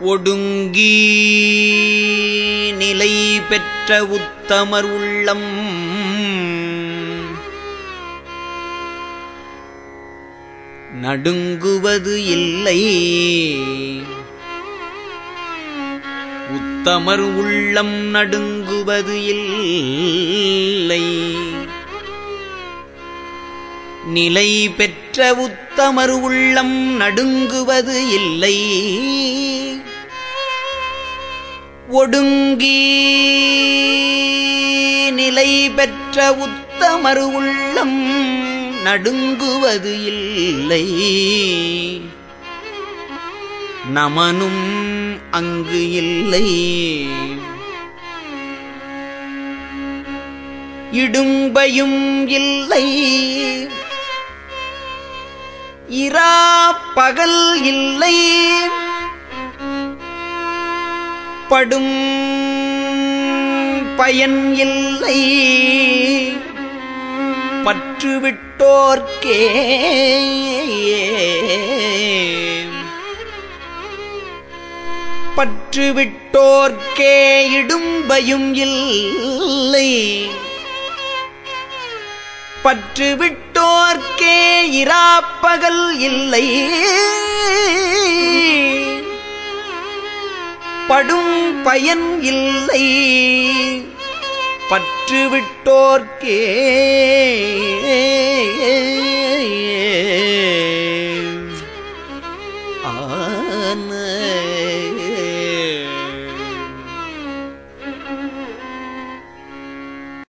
ஒடுங்கி நிலை பெற்ற உத்தமர் உள்ளம். நடுங்குவது இல்லை. உத்தமர் உள்ளம் நடுங்குவது இல்லை. நிலை பெற்ற உத்தமர் உள்ளம் நடுங்குவது இல்லை. ஒடுங்கி நிலை பெற்ற உத்தமர் உள்ளம் நடுங்குவது இல்லை. நமனும் அங்கு இல்லை. இடும்பையும் இல்லை. இரா பகல் இல்லை. படும் பயன் இல்லை. பற்றுவிட்டோர்க்கே. பற்றுவிட்டோர்க்கே இடும்பையும் இல்லை. பற்றுவிட்டோர்க்கே இராப்பகல் இல்லை. படும் பயன் இல்லை. பற்றுவிட்டோர்க்கே